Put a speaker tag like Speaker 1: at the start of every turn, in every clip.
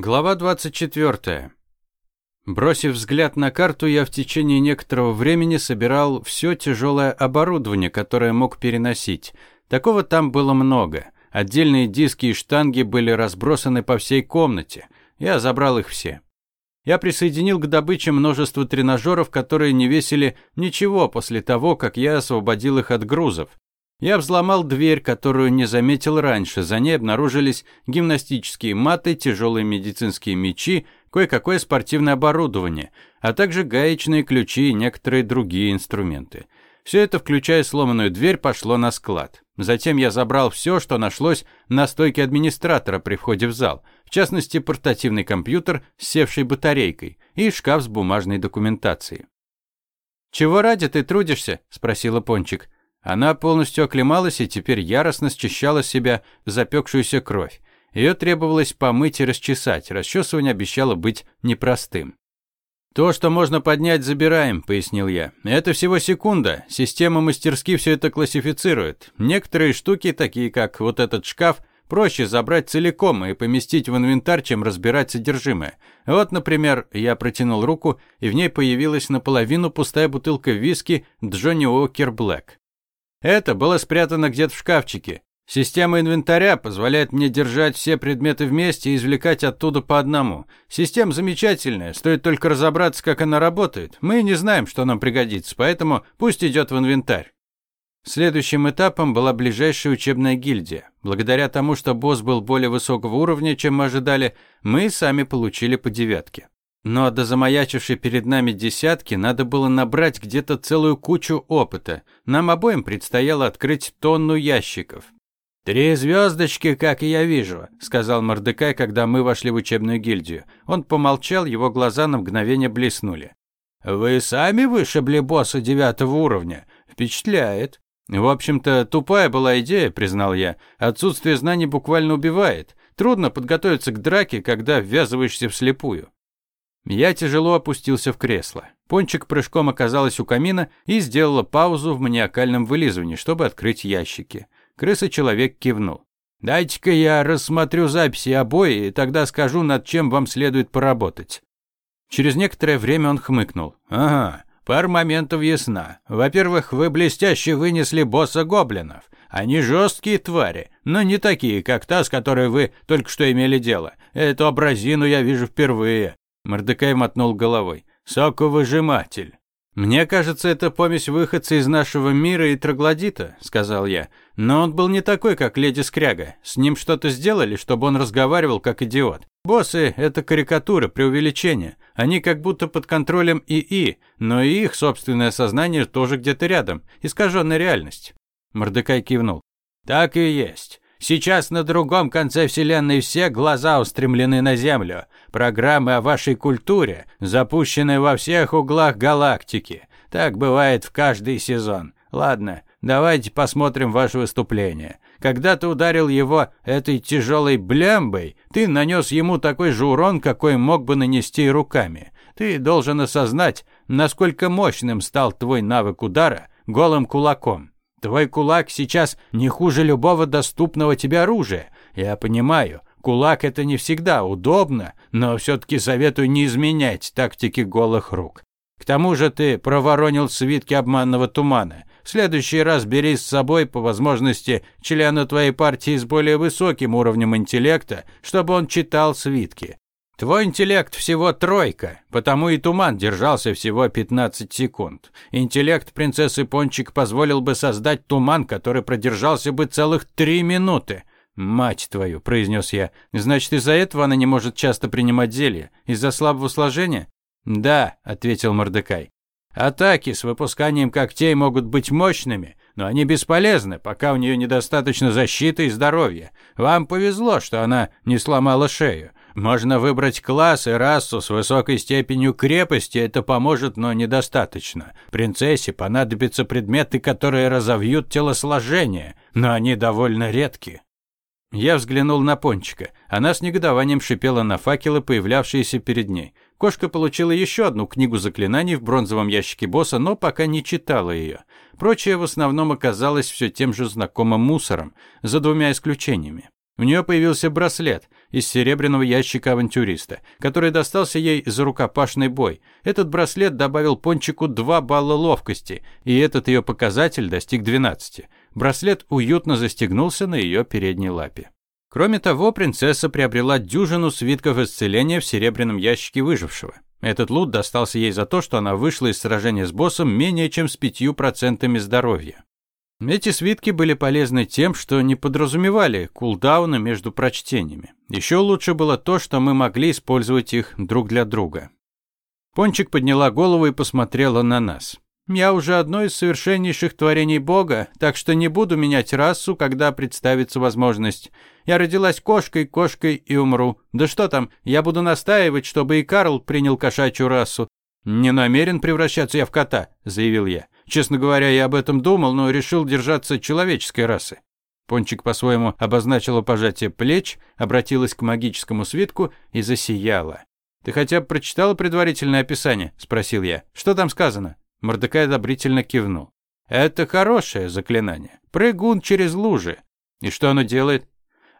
Speaker 1: Глава 24. Бросив взгляд на карту, я в течение некоторого времени собирал все тяжелое оборудование, которое мог переносить. Такого там было много. Отдельные диски и штанги были разбросаны по всей комнате. Я забрал их все. Я присоединил к добыче множество тренажеров, которые не весили ничего после того, как я освободил их от грузов. Я взломал дверь, которую не заметил раньше. За ней обнаружились гимнастические маты, тяжелые медицинские мечи, кое-какое спортивное оборудование, а также гаечные ключи и некоторые другие инструменты. Все это, включая сломанную дверь, пошло на склад. Затем я забрал все, что нашлось на стойке администратора при входе в зал, в частности, портативный компьютер с севшей батарейкой и шкаф с бумажной документацией. «Чего ради ты трудишься?» – спросила Пончик. Она полностью оклемалась и теперь яростно счищала с себя запекшуюся кровь. Ее требовалось помыть и расчесать, расчесывание обещало быть непростым. «То, что можно поднять, забираем», – пояснил я. «Это всего секунда. Система мастерски все это классифицирует. Некоторые штуки, такие как вот этот шкаф, проще забрать целиком и поместить в инвентарь, чем разбирать содержимое. Вот, например, я протянул руку, и в ней появилась наполовину пустая бутылка виски Джонни Уокер Блэк. Это было спрятано где-то в шкафчике. Система инвентаря позволяет мне держать все предметы вместе и извлекать оттуда по одному. Система замечательная, стоит только разобраться, как она работает. Мы не знаем, что нам пригодится, поэтому пусть идет в инвентарь. Следующим этапом была ближайшая учебная гильдия. Благодаря тому, что босс был более высокого уровня, чем мы ожидали, мы сами получили по девятке. Но до замаячившей перед нами десятки надо было набрать где-то целую кучу опыта. Нам обоим предстояло открыть тонну ящиков. «Три звездочки, как я вижу», — сказал Мордекай, когда мы вошли в учебную гильдию. Он помолчал, его глаза на мгновение блеснули. «Вы сами вышибли босса девятого уровня? Впечатляет». «В общем-то, тупая была идея», — признал я. «Отсутствие знаний буквально убивает. Трудно подготовиться к драке, когда ввязываешься вслепую». Я тяжело опустился в кресло. Пончик прыжком оказалась у камина и сделала паузу в маниакальном вылизывании, чтобы открыть ящики. Крыса-человек кивнул. «Дайте-ка я рассмотрю записи обои, и тогда скажу, над чем вам следует поработать». Через некоторое время он хмыкнул. «Ага, пар моментов ясна. Во-первых, вы блестяще вынесли босса гоблинов. Они жесткие твари, но не такие, как та, с которой вы только что имели дело. Эту образину я вижу впервые. Мордекай мотнул головой. «Соковыжиматель». «Мне кажется, это помесь выходца из нашего мира и троглодита», — сказал я. «Но он был не такой, как леди Скряга. С ним что-то сделали, чтобы он разговаривал как идиот. Боссы — это карикатура, преувеличение. Они как будто под контролем ИИ, но и их собственное сознание тоже где-то рядом. Искаженная реальность». Мордекай кивнул. «Так и есть. Сейчас на другом конце Вселенной все глаза устремлены на Землю. Программы о вашей культуре запущены во всех углах галактики. Так бывает в каждый сезон. Ладно, давайте посмотрим ваше выступление. Когда ты ударил его этой тяжелой блямбой, ты нанес ему такой же урон, какой мог бы нанести руками. Ты должен осознать, насколько мощным стал твой навык удара голым кулаком. Твой кулак сейчас не хуже любого доступного тебе оружия. Я понимаю, кулак это не всегда удобно, но все-таки советую не изменять тактики голых рук. К тому же ты проворонил свитки обманного тумана. В следующий раз бери с собой, по возможности, члена твоей партии с более высоким уровнем интеллекта, чтобы он читал свитки. Твой интеллект всего тройка, потому и туман держался всего 15 секунд. Интеллект принцессы Пончик позволил бы создать туман, который продержался бы целых три минуты. «Мать твою», — произнес я. «Значит, из-за этого она не может часто принимать зелья? Из-за слабого сложения?» «Да», — ответил Мордекай. «Атаки с выпусканием когтей могут быть мощными, но они бесполезны, пока у нее недостаточно защиты и здоровья. Вам повезло, что она не сломала шею. Можно выбрать класс и расу с высокой степенью крепости, это поможет, но недостаточно. Принцессе понадобятся предметы, которые разовьют телосложение, но они довольно редки. Я взглянул на Пончика. Она с негодованием шипела на факелы, появлявшиеся перед ней. Кошка получила еще одну книгу заклинаний в бронзовом ящике босса, но пока не читала ее. Прочее в основном оказалось все тем же знакомым мусором, за двумя исключениями. У нее появился браслет. Из серебряного ящика авантюриста, который достался ей за рукопашный бой. Этот браслет добавил Пончику 2 балла ловкости, и этот ее показатель достиг 12. Браслет уютно застегнулся на ее передней лапе. Кроме того, принцесса приобрела дюжину свитков исцеления в серебряном ящике выжившего. Этот лут достался ей за то, что она вышла из сражения с боссом менее чем с пятью процентами здоровья. Эти свитки были полезны тем, что не подразумевали кулдауна между прочтениями. Еще лучше было то, что мы могли использовать их друг для друга. Пончик подняла голову и посмотрела на нас. Я уже одно из совершеннейших творений Бога, так что не буду менять расу, когда представится возможность. Я родилась кошкой, кошкой и умру. Да что там, я буду настаивать, чтобы и Карл принял кошачью расу. Не намерен превращаться я в кота, заявил я. Честно говоря, я об этом думал, но решил держаться человеческой расы. Пончик по-своему обозначила пожатие плеч, обратилась к магическому свитку и засияла. «Ты хотя бы прочитала предварительное описание?» – спросил я. «Что там сказано?» Мордекай одобрительно кивнул. «Это хорошее заклинание. Прыгун через лужи. И что оно делает?»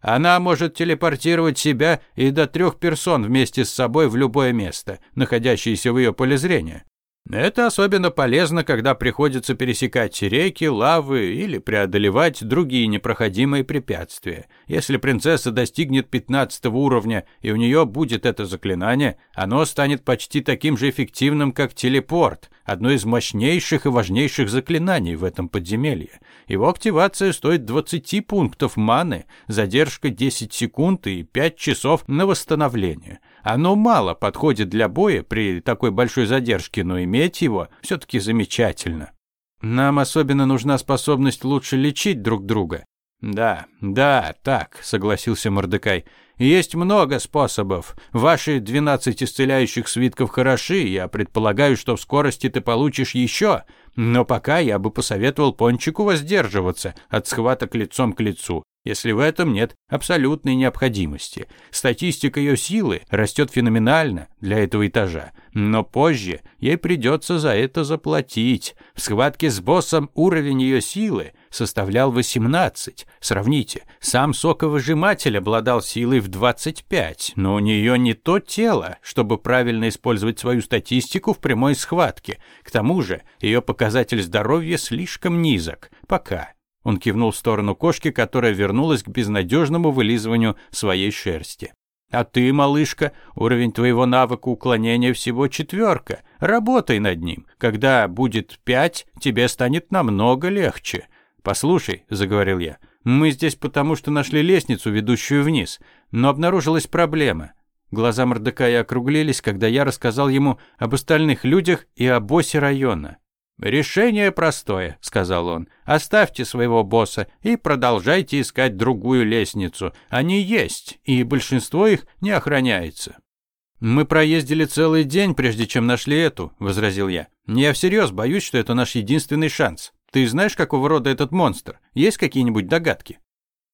Speaker 1: «Она может телепортировать себя и до трех персон вместе с собой в любое место, находящееся в ее поле зрения. Это особенно полезно, когда приходится пересекать реки, лавы или преодолевать другие непроходимые препятствия. Если принцесса достигнет 15 уровня и у нее будет это заклинание, оно станет почти таким же эффективным, как телепорт, одно из мощнейших и важнейших заклинаний в этом подземелье. Его активация стоит 20 пунктов маны, задержка 10 секунд и 5 часов на восстановление. Оно мало подходит для боя при такой большой задержке, но иметь его все-таки замечательно. Нам особенно нужна способность лучше лечить друг друга. Да, да, так, согласился Мордекай. Есть много способов. Ваши 12 исцеляющих свитков хороши, я предполагаю, что в скорости ты получишь еще. Но пока я бы посоветовал Пончику воздерживаться от схваток лицом к лицу если в этом нет абсолютной необходимости. Статистика ее силы растет феноменально для этого этажа, но позже ей придется за это заплатить. В схватке с боссом уровень ее силы составлял 18. Сравните, сам соковыжиматель обладал силой в 25, но у нее не то тело, чтобы правильно использовать свою статистику в прямой схватке. К тому же ее показатель здоровья слишком низок. Пока. Он кивнул в сторону кошки, которая вернулась к безнадежному вылизыванию своей шерсти. А ты, малышка, уровень твоего навыка уклонения всего четверка. Работай над ним. Когда будет пять, тебе станет намного легче. Послушай, заговорил я. Мы здесь потому, что нашли лестницу, ведущую вниз, но обнаружилась проблема. Глаза Мордекая округлились, когда я рассказал ему об остальных людях и о боссе района. «Решение простое», — сказал он. «Оставьте своего босса и продолжайте искать другую лестницу. Они есть, и большинство их не охраняется». «Мы проездили целый день, прежде чем нашли эту», — возразил я. «Я всерьез боюсь, что это наш единственный шанс. Ты знаешь, какого рода этот монстр? Есть какие-нибудь догадки?»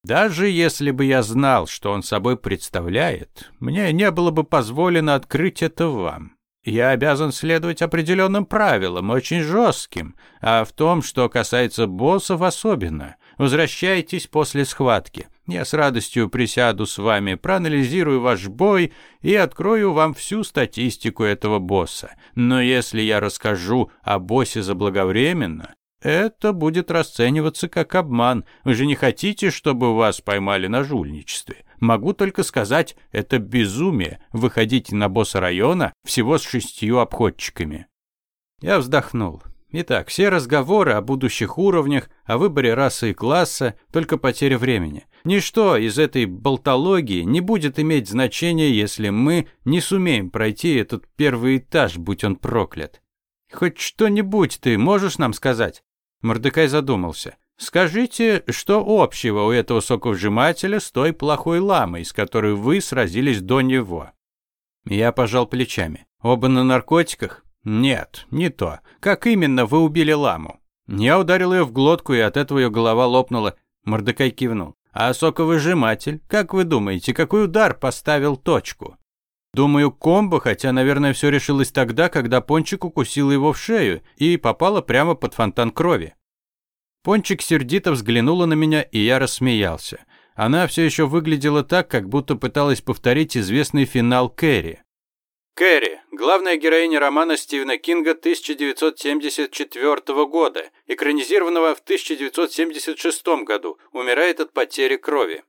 Speaker 1: «Даже если бы я знал, что он собой представляет, мне не было бы позволено открыть это вам. Я обязан следовать определенным правилам, очень жестким, а в том, что касается боссов особенно. Возвращайтесь после схватки. Я с радостью присяду с вами, проанализирую ваш бой и открою вам всю статистику этого босса. Но если я расскажу о боссе заблаговременно, это будет расцениваться как обман. Вы же не хотите, чтобы вас поймали на жульничестве. Могу только сказать, это безумие выходить на босса района всего с шестью обходчиками. Я вздохнул. Итак, все разговоры о будущих уровнях, о выборе расы и класса – только потеря времени. Ничто из этой болтологии не будет иметь значения, если мы не сумеем пройти этот первый этаж, будь он проклят. Хоть что-нибудь ты можешь нам сказать? Мордекай задумался. Скажите, что общего у этого соковжимателя с той плохой ламой, с которой вы сразились до него? Я пожал плечами. Оба на наркотиках? Нет, не то. Как именно вы убили ламу? Я ударил ее в глотку, и от этого ее голова лопнула. Мордекай кивнул. А соковыжиматель, как вы думаете, какой удар поставил точку? Думаю, комбо, хотя, наверное, все решилось тогда, когда Пончик укусил его в шею и попало прямо под фонтан крови. Пончик сердито взглянула на меня, и я рассмеялся. Она все еще выглядела так, как будто пыталась повторить известный финал Кэрри. Кэрри – главная героиня романа Стивена Кинга 1974 года, экранизированного в 1976 году, умирает от потери крови.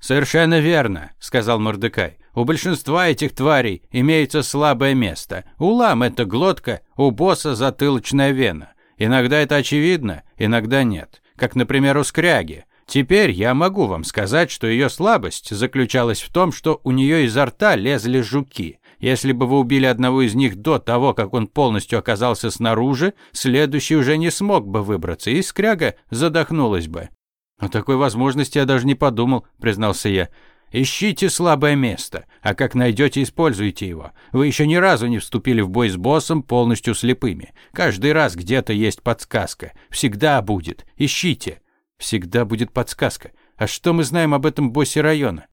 Speaker 1: «Совершенно верно», – сказал Мордекай. «У большинства этих тварей имеется слабое место. У лам это глотка, у босса затылочная вена. Иногда это очевидно, иногда нет. Как, например, у скряги. Теперь я могу вам сказать, что ее слабость заключалась в том, что у нее изо рта лезли жуки. Если бы вы убили одного из них до того, как он полностью оказался снаружи, следующий уже не смог бы выбраться, и скряга задохнулась бы. «О такой возможности я даже не подумал», — признался я. «Ищите слабое место, а как найдете, используйте его. Вы еще ни разу не вступили в бой с боссом полностью слепыми. Каждый раз где-то есть подсказка. Всегда будет. Ищите». «Всегда будет подсказка. А что мы знаем об этом боссе района?»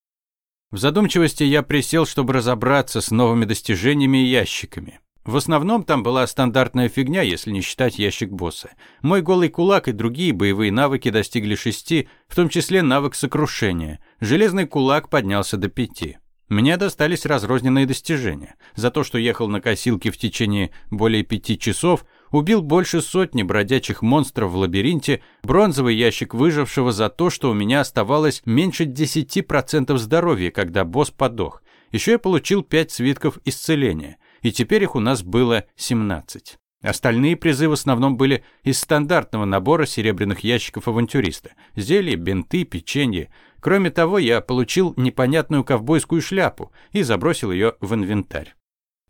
Speaker 1: В задумчивости я присел, чтобы разобраться с новыми достижениями и ящиками. В основном там была стандартная фигня, если не считать ящик босса. Мой голый кулак и другие боевые навыки достигли шести, в том числе навык сокрушения. Железный кулак поднялся до пяти. Мне достались разрозненные достижения. За то, что ехал на косилке в течение более пяти часов, убил больше сотни бродячих монстров в лабиринте, бронзовый ящик выжившего за то, что у меня оставалось меньше 10% здоровья, когда босс подох. Еще я получил пять свитков исцеления и теперь их у нас было 17. Остальные призы в основном были из стандартного набора серебряных ящиков авантюриста. Зелья, бинты, печенье. Кроме того, я получил непонятную ковбойскую шляпу и забросил ее в инвентарь.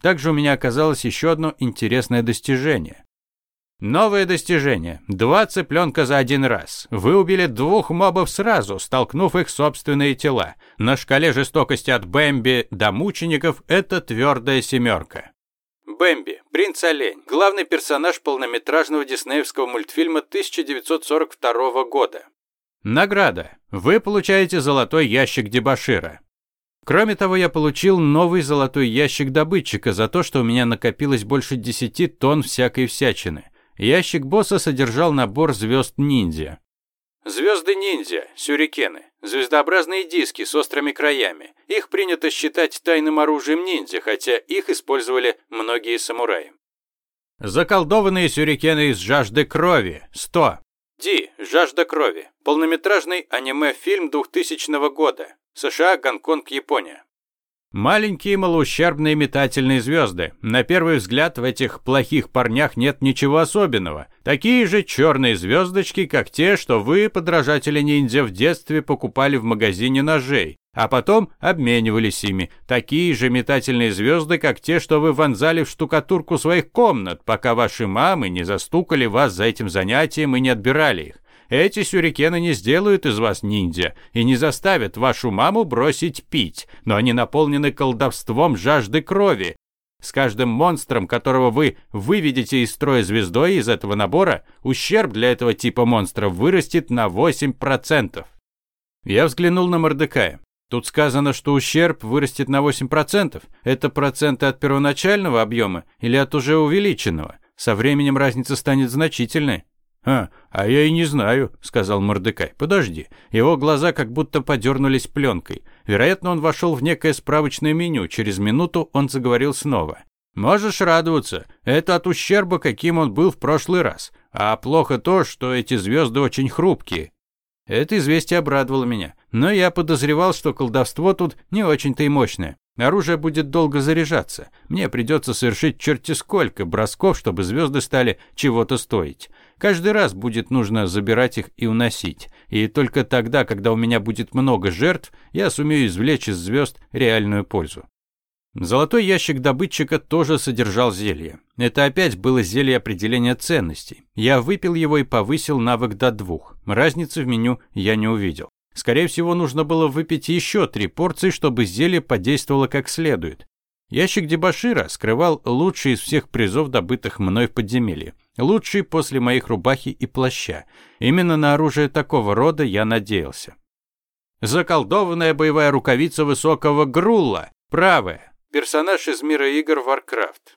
Speaker 1: Также у меня оказалось еще одно интересное достижение. Новое достижение. Два цыпленка за один раз. Вы убили двух мобов сразу, столкнув их собственные тела. На шкале жестокости от Бэмби до мучеников это твердая семерка. Бэмби, принц олень, главный персонаж полнометражного диснеевского мультфильма 1942 года. Награда. Вы получаете золотой ящик дебашира. Кроме того, я получил новый золотой ящик добытчика за то, что у меня накопилось больше 10 тонн всякой всячины. Ящик босса содержал набор звезд ниндзя. Звезды ниндзя, сюрикены, звездообразные диски с острыми краями. Их принято считать тайным оружием ниндзя, хотя их использовали многие самураи. Заколдованные сюрикены из жажды крови. 100. Ди. Жажда крови. Полнометражный аниме-фильм 2000 года. США, Гонконг, Япония. Маленькие малоущербные метательные звезды. На первый взгляд в этих плохих парнях нет ничего особенного. Такие же черные звездочки, как те, что вы, подражатели ниндзя, в детстве покупали в магазине ножей, а потом обменивались ими. Такие же метательные звезды, как те, что вы вонзали в штукатурку своих комнат, пока ваши мамы не застукали вас за этим занятием и не отбирали их. Эти сюрикены не сделают из вас ниндзя и не заставят вашу маму бросить пить, но они наполнены колдовством жажды крови. С каждым монстром, которого вы выведете из строя звездой из этого набора, ущерб для этого типа монстров вырастет на 8%. Я взглянул на Мордекая. Тут сказано, что ущерб вырастет на 8%. Это проценты от первоначального объема или от уже увеличенного? Со временем разница станет значительной. «А, а я и не знаю», — сказал Мордекай. «Подожди». Его глаза как будто подернулись пленкой. Вероятно, он вошел в некое справочное меню. Через минуту он заговорил снова. «Можешь радоваться. Это от ущерба, каким он был в прошлый раз. А плохо то, что эти звезды очень хрупкие». Это известие обрадовало меня. Но я подозревал, что колдовство тут не очень-то и мощное. Оружие будет долго заряжаться. Мне придется совершить черти сколько бросков, чтобы звезды стали чего-то стоить. Каждый раз будет нужно забирать их и уносить. И только тогда, когда у меня будет много жертв, я сумею извлечь из звезд реальную пользу. Золотой ящик добытчика тоже содержал зелье. Это опять было зелье определения ценностей. Я выпил его и повысил навык до двух. Разницы в меню я не увидел. Скорее всего, нужно было выпить еще три порции, чтобы зелье подействовало как следует. Ящик дебашира скрывал лучший из всех призов, добытых мной в подземелье. Лучший после моих рубахи и плаща. Именно на оружие такого рода я надеялся. Заколдованная боевая рукавица высокого грула. Правая. Персонаж из мира игр Warcraft.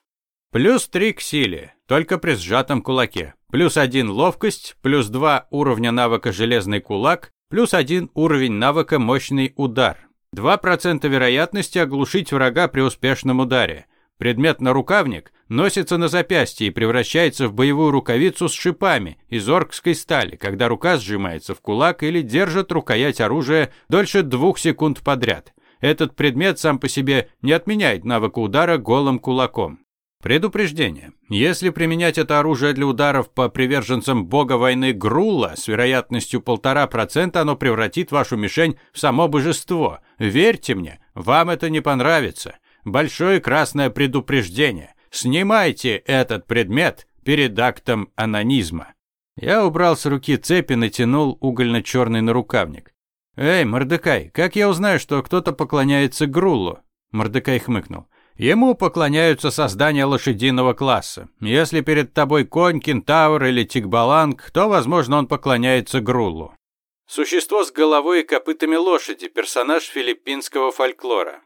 Speaker 1: Плюс три к силе, только при сжатом кулаке. Плюс один ловкость, плюс два уровня навыка железный кулак, Плюс один уровень навыка «Мощный удар». 2% вероятности оглушить врага при успешном ударе. Предмет на рукавник носится на запястье и превращается в боевую рукавицу с шипами из оркской стали, когда рука сжимается в кулак или держит рукоять оружия дольше двух секунд подряд. Этот предмет сам по себе не отменяет навыка удара голым кулаком. Предупреждение. Если применять это оружие для ударов по приверженцам бога войны Грула, с вероятностью полтора процента оно превратит вашу мишень в само божество. Верьте мне, вам это не понравится. Большое красное предупреждение. Снимайте этот предмет перед актом анонизма. Я убрал с руки цепи, натянул угольно-черный нарукавник. «Эй, Мордекай, как я узнаю, что кто-то поклоняется Грулу?» Мордекай хмыкнул. Ему поклоняются создания лошадиного класса. Если перед тобой конь, кентавр или тигбаланг, то, возможно, он поклоняется Грулу. Существо с головой и копытами лошади, персонаж филиппинского фольклора.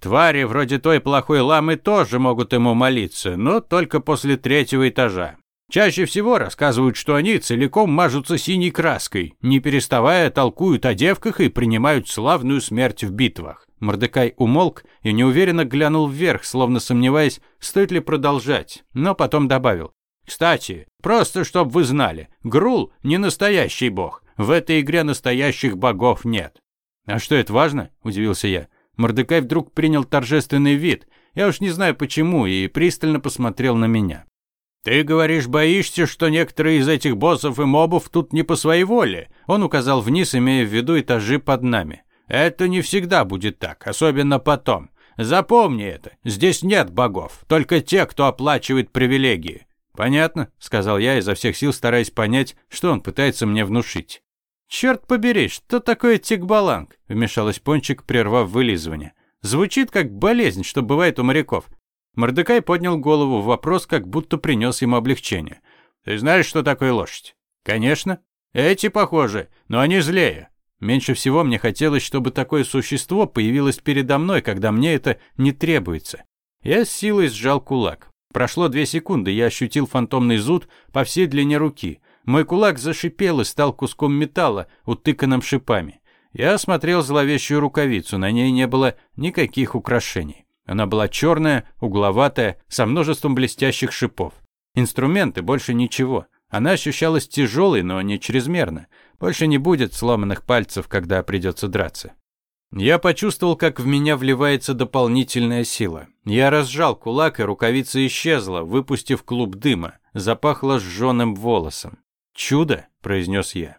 Speaker 1: Твари вроде той плохой ламы тоже могут ему молиться, но только после третьего этажа. Чаще всего рассказывают, что они целиком мажутся синей краской, не переставая толкуют о девках и принимают славную смерть в битвах. Мордекай умолк и неуверенно глянул вверх, словно сомневаясь, стоит ли продолжать, но потом добавил. «Кстати, просто чтобы вы знали, Грул не настоящий бог. В этой игре настоящих богов нет». «А что, это важно?» – удивился я. Мордекай вдруг принял торжественный вид. Я уж не знаю почему, и пристально посмотрел на меня. «Ты говоришь, боишься, что некоторые из этих боссов и мобов тут не по своей воле?» Он указал вниз, имея в виду этажи под нами. Это не всегда будет так, особенно потом. Запомни это. Здесь нет богов, только те, кто оплачивает привилегии. Понятно, сказал я изо всех сил, стараясь понять, что он пытается мне внушить. Черт побери, что такое тикбаланг? вмешалась Пончик, прервав вылизывание. Звучит как болезнь, что бывает у моряков. Мордекай поднял голову в вопрос, как будто принес ему облегчение. Ты знаешь, что такое лошадь? Конечно. Эти похожи, но они злее. Меньше всего мне хотелось, чтобы такое существо появилось передо мной, когда мне это не требуется. Я с силой сжал кулак. Прошло две секунды, я ощутил фантомный зуд по всей длине руки. Мой кулак зашипел и стал куском металла, утыканным шипами. Я осмотрел зловещую рукавицу, на ней не было никаких украшений. Она была черная, угловатая, со множеством блестящих шипов. Инструменты, больше ничего. Она ощущалась тяжелой, но не чрезмерно. Больше не будет сломанных пальцев, когда придется драться. Я почувствовал, как в меня вливается дополнительная сила. Я разжал кулак, и рукавица исчезла, выпустив клуб дыма. Запахло сжёным волосом. «Чудо!» – произнес я.